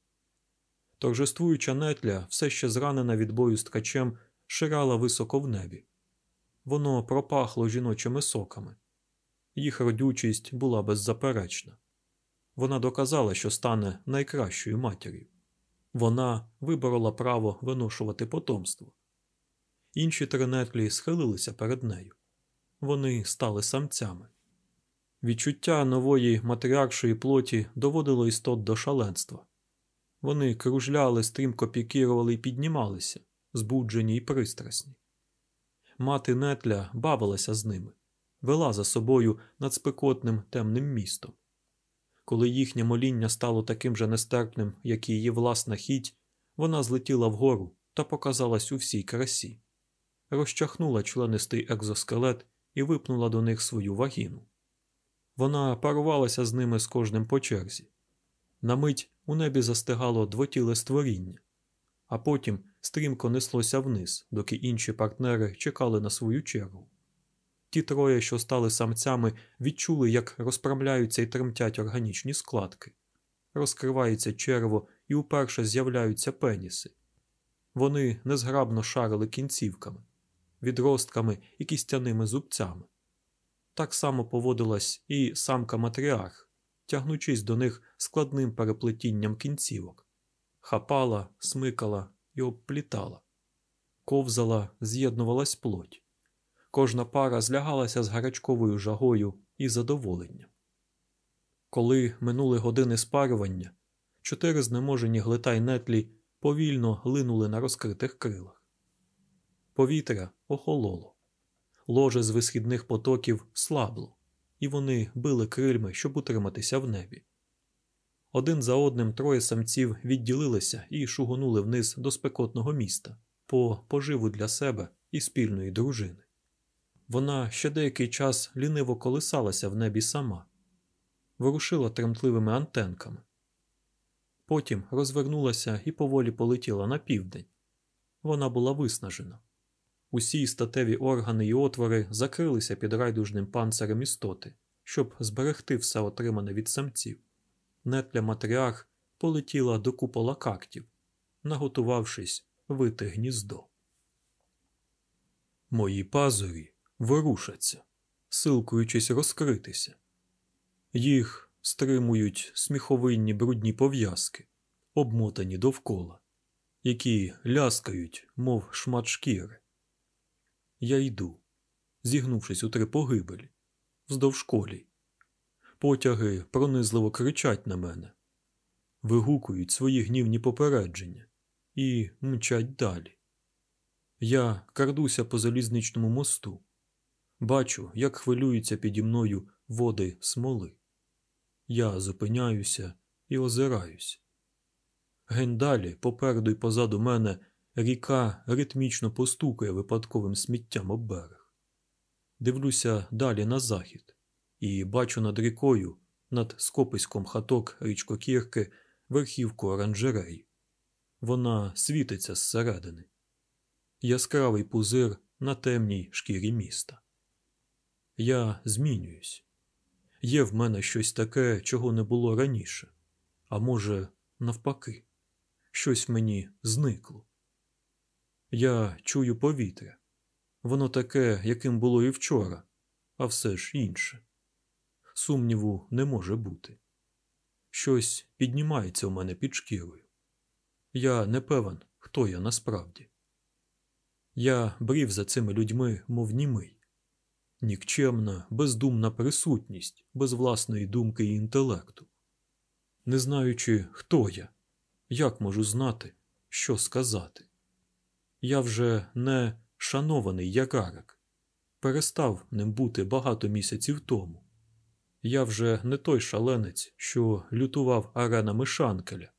Торжествуюча нетля, все ще зранена від бою з ткачем, ширала високо в небі. Воно пропахло жіночими соками. Їх родючість була беззаперечна. Вона доказала, що стане найкращою матір'ю. Вона виборола право виношувати потомство. Інші три нетлі схилилися перед нею. Вони стали самцями. Відчуття нової матріаршої плоті доводило істот до шаленства. Вони кружляли, стрімко пікірували і піднімалися, збуджені й пристрасні. Мати нетля бавилася з ними, вела за собою над спекотним темним містом. Коли їхнє моління стало таким же нестерпним, як і її власна хіть, вона злетіла вгору та показалась у всій красі, розчахнула членистий екзоскелет і випнула до них свою вагіну. Вона парувалася з ними з кожним по черзі. На мить у небі застигало двотіле створіння, а потім стрімко неслося вниз, доки інші партнери чекали на свою чергу. Ті троє, що стали самцями, відчули, як розправляються і тремтять органічні складки, розкривається черво і уперше з'являються пеніси. Вони незграбно шарили кінцівками, відростками і кістяними зубцями. Так само поводилась і самка матріарх, тягнучись до них складним переплетінням кінцівок, хапала, смикала і обплітала, ковзала, з'єднувалась плоть. Кожна пара злягалася з гарячковою жагою і задоволенням. Коли минули години спарювання, чотири знеможені глитай нетлі повільно глинули на розкритих крилах. Повітря охололо, ложе з висхідних потоків слабло, і вони били крильми, щоб утриматися в небі. Один за одним троє самців відділилися і шугонули вниз до спекотного міста по поживу для себе і спільної дружини. Вона ще деякий час ліниво колисалася в небі сама, ворушила тремтливими антенками. Потім розвернулася і поволі полетіла на південь. Вона була виснажена. Усі статеві органи і отвори закрилися під райдужним панцирем істоти, щоб зберегти все отримане від самців. Нетля матріарх полетіла до купола кактів, наготувавшись вити гніздо. Мої пазурі ворушаться, силкуючись розкритися. Їх стримують сміховинні брудні пов'язки, обмотані довкола, які ляскають, мов шмат шкіри. Я йду, зігнувшись у три погибелі, вздовж колій. Потяги пронизливо кричать на мене, вигукують свої гнівні попередження і мчать далі. Я крадуся по залізничному мосту, бачу, як хвилюються піді мною води смоли. Я зупиняюся і озираюся. Ген далі, попереду й позаду мене, ріка ритмічно постукає випадковим сміттям об берег. Дивлюся далі на захід і бачу над рікою, над скописьком хаток річкокірки, верхівку оранжереї. Вона світиться зсередини. Яскравий пузир на темній шкірі міста. Я змінююсь. Є в мене щось таке, чого не було раніше, а може, навпаки, щось мені зникло. Я чую повітря. Воно таке, яким було і вчора, а все ж інше. Сумніву не може бути. Щось піднімається у мене під шкірою. Я не певен, хто я насправді. Я брів за цими людьми, мов німий, нікчемна, бездумна присутність без власної думки і інтелекту. Не знаючи, хто я, як можу знати, що сказати. Я вже не шанований ягарик, перестав ним бути багато місяців тому. Я вже не той шаленець, що лютував аренами Шанкеля,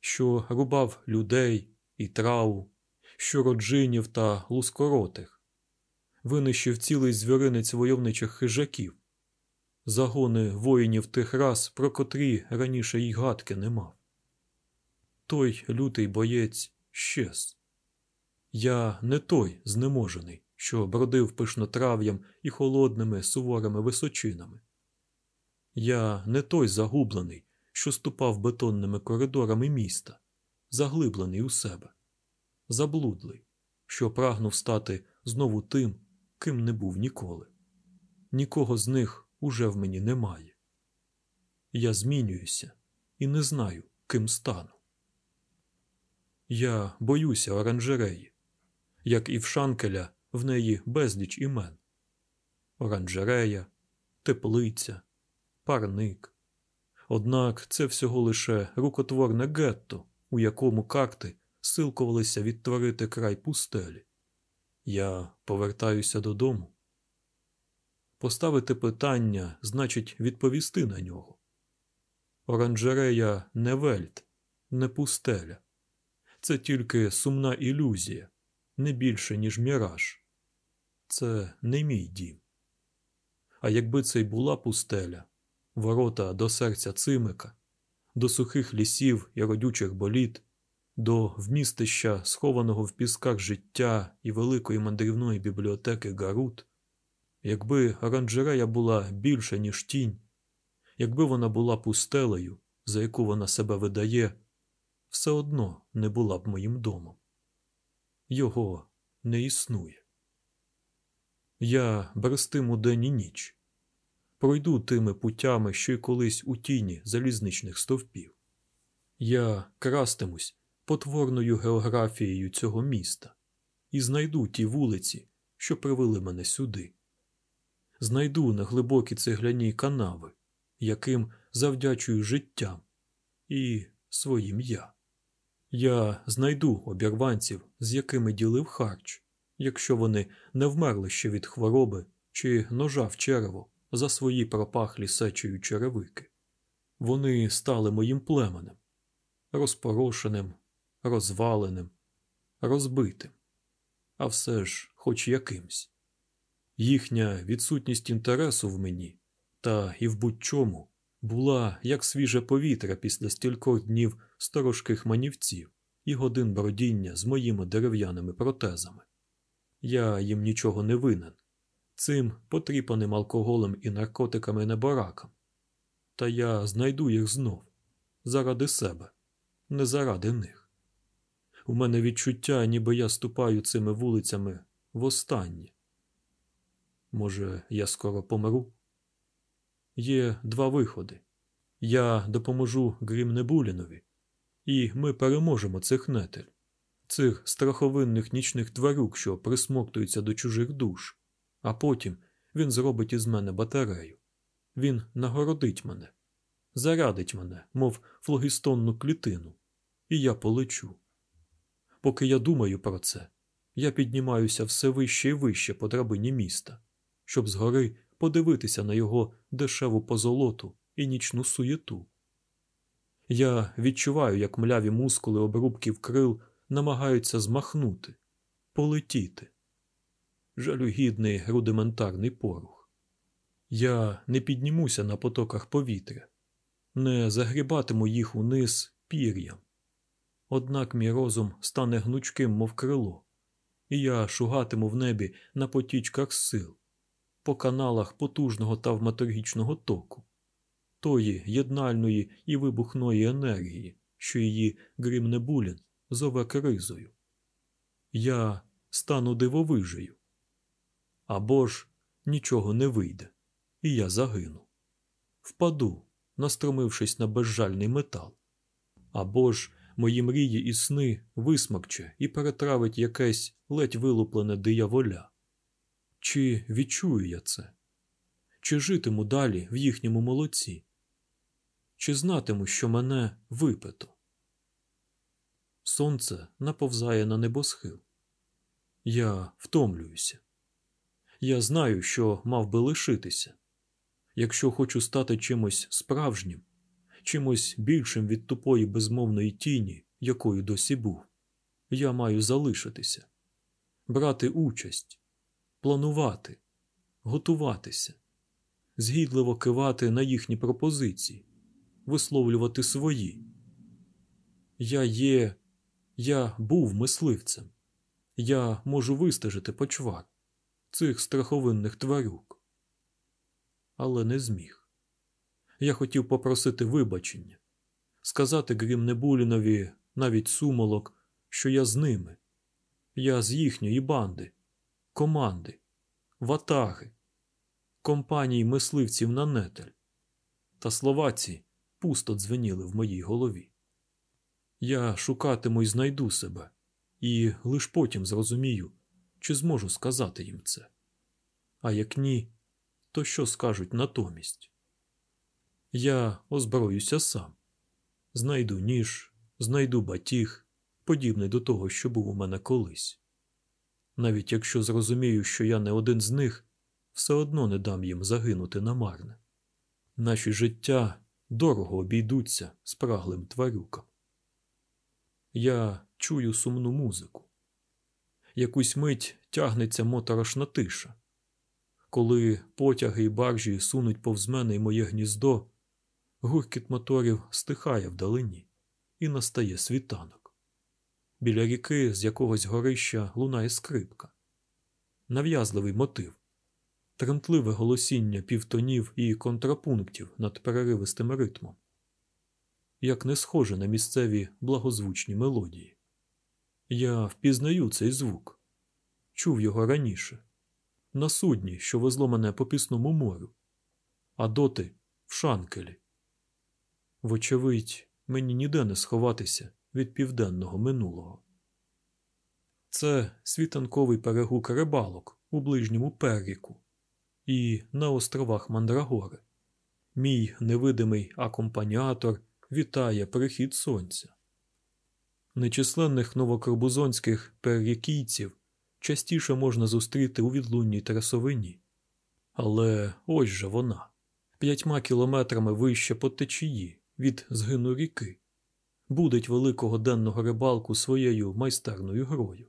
що рубав людей і трау, що роджинів та лускоротих, винищив цілий звіринець войовничих хижаків, загони воїнів тих рас, про котрі раніше й гадки не мав. Той лютий боєць щез. Я не той знеможений, що бродив пишнотрав'ям і холодними суворими височинами. Я не той загублений, що ступав бетонними коридорами міста, заглиблений у себе, заблудлий, що прагнув стати знову тим, ким не був ніколи. Нікого з них уже в мені немає. Я змінююся і не знаю, ким стану. Я боюся оранжереї, як і в Шанкеля в неї безліч імен оранжерея, теплиця, парник. Однак це всього лише рукотворне гетто, у якому карти силкувалися відтворити край пустелі. Я повертаюся додому. Поставити питання значить відповісти на нього. Оранжерея не вельт, не пустеля. Це тільки сумна ілюзія, не більше, ніж міраж. Це не мій дім. А якби це й була пустеля, ворота до серця цимика, до сухих лісів і родючих боліт, до вмістища, схованого в пісках життя і великої мандрівної бібліотеки Гарут, якби оранжерея була більше, ніж тінь, якби вона була пустелею, за яку вона себе видає, все одно не була б моїм домом. Його не існує. Я брестиму день і ніч, пройду тими путями, що й колись у тіні залізничних стовпів. Я крастимусь потворною географією цього міста і знайду ті вулиці, що привели мене сюди. Знайду на глибокі цегляні канави, яким завдячую життям і своїм я. Я знайду обірванців, з якими ділив харч, якщо вони не вмерли ще від хвороби чи ножа в черево за свої пропахлі сечею черевики. Вони стали моїм племенем, розпорошеним, розваленим, розбитим, а все ж хоч якимсь. Їхня відсутність інтересу в мені та і в будь-чому була як свіже повітря після стількох днів сторожких манівців і годин бродіння з моїми дерев'яними протезами. Я їм нічого не винен, цим потріпаним алкоголем і наркотиками неборакам. Та я знайду їх знов заради себе, не заради них. У мене відчуття, ніби я ступаю цими вулицями востаннє. Може, я скоро помру? Є два виходи. Я допоможу Грімнебулінові, і ми переможемо цих нетель, цих страховинних нічних тварюк, що присмоктуються до чужих душ, а потім він зробить із мене батарею. Він нагородить мене, зарядить мене, мов флогістонну клітину, і я полечу. Поки я думаю про це, я піднімаюся все вище і вище по драбині міста, щоб згори подивитися на його дешеву позолоту і нічну суєту. Я відчуваю, як мляві мускули обрубків крил намагаються змахнути, полетіти. Жалюгідний рудиментарний порух. Я не піднімуся на потоках повітря, не загрібатиму їх униз пір'ям. Однак мій розум стане гнучким, мов крило, і я шугатиму в небі на потічках сил, по каналах потужного тавматургічного току, тої єднальної і вибухної енергії, що її Грімнебулін зове кризою. Я стану дивовижею. Або ж нічого не вийде, і я загину. Впаду, настромившись на безжальний метал. Або ж мої мрії і сни висмокче і перетравить якесь ледь вилуплене дияволя. Чи відчую я це? Чи житиму далі в їхньому молоці? Чи знатиму, що мене випито? Сонце наповзає на небосхил. Я втомлююся. Я знаю, що мав би лишитися. Якщо хочу стати чимось справжнім, чимось більшим від тупої безмовної тіні, якою досі був, я маю залишитися, брати участь, планувати, готуватися, згідливо кивати на їхні пропозиції, висловлювати свої. Я є, я був мисливцем. Я можу вистежити почвар цих страховинних тварюк. Але не зміг. Я хотів попросити вибачення, сказати Грімнебулінові навіть сумолок, що я з ними, я з їхньої банди, команди, ватаги, компанії мисливців на нетель. Та словаці пусто дзвеніли в моїй голові. Я шукатиму і знайду себе, і лиш потім зрозумію, чи зможу сказати їм це. А як ні, то що скажуть натомість? Я озброюся сам, знайду ніж, знайду батіг, подібний до того, що був у мене колись. Навіть якщо зрозумію, що я не один з них, все одно не дам їм загинути намарне. Наші життя дорого обійдуться спраглим тварюкам. Я чую сумну музику. Якусь мить тягнеться моторошна тиша. Коли потяги й баржі сунуть повз мене й моє гніздо, гуркіт моторів стихає вдалині, і настає світанок. Біля ріки з якогось горища лунає скрипка, нав'язливий мотив, тремтливе голосіння півтонів і контрапунктів над переривистим ритмом, як не схоже на місцеві благозвучні мелодії. Я впізнаю цей звук, чув його раніше, на судні, що везло мене по пісному морю, а доти в шанкелі. Вочевидь, мені ніде не сховатися від південного минулого. Це світанковий перегук рибалок у ближньому перріку і на островах Мандрагори. Мій невидимий акомпаніатор вітає прихід сонця. Нечисленних новокорбузонських перрікійців частіше можна зустріти у відлунній трасовині. Але ось же вона п'ятьма кілометрами вище по течії від згину ріки, будить великого денного рибалку своєю майстерною грою.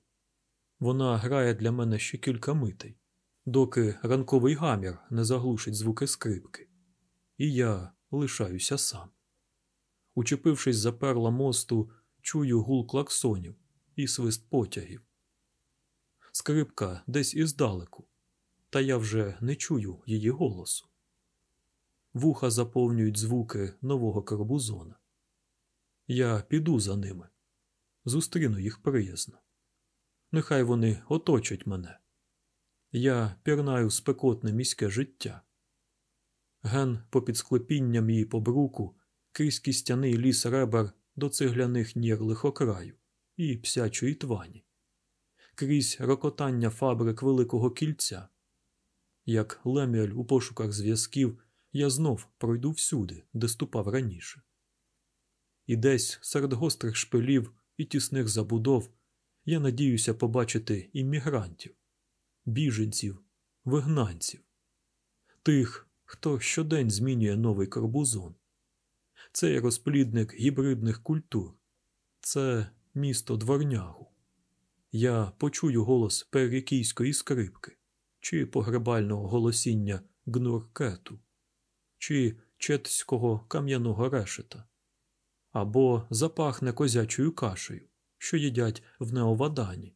Вона грає для мене ще кілька митей, доки ранковий гамір не заглушить звуки скрипки, і я лишаюся сам. Учепившись за перла мосту, чую гул клаксонів і свист потягів. Скрипка десь іздалеку, та я вже не чую її голосу. Вуха заповнюють звуки нового карбузона. Я піду за ними, зустріну їх приязно. Нехай вони оточать мене. Я пірнаю спекотне міське життя. Ген попід склепінням і по бруку крізь кістяний ліс ребер до цегляних нір лихокраю і псячої твані, крізь рокотання фабрик Великого кільця. Як леміель у пошуках зв'язків, я знов пройду всюди, де ступав раніше. І десь серед гострих шпилів і тісних забудов я надіюся побачити іммігрантів, біженців, вигнанців, тих, хто щодень змінює новий корбузон. Цей розплідник гібридних культур, це місто дворнягу. Я почую голос перрікійської скрипки чи погребального голосіння гнуркету, чи четського кам'яного решета, або запахне козячою кашею, що їдять в неовадані,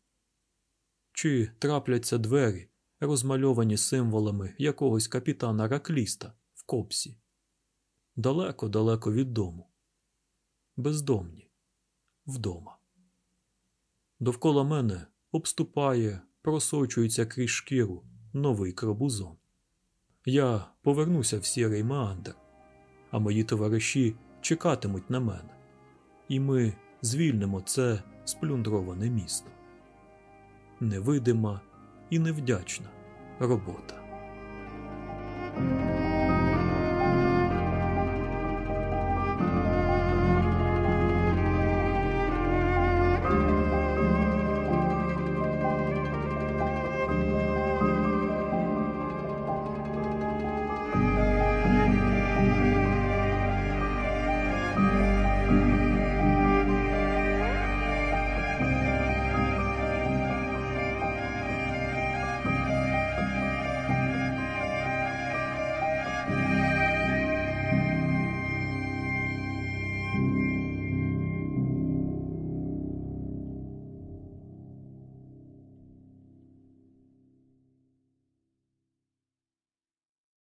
чи трапляться двері, розмальовані символами якогось капітана Ракліста в копсі далеко-далеко від дому. Бездомні вдома. Довкола мене обступає, просочується крізь шкіру новий крабузон. Я повернуся в сірий Маандер, а мої товариші чекатимуть на мене, і ми звільнимо це сплюндроване місто. Невидима і невдячна робота.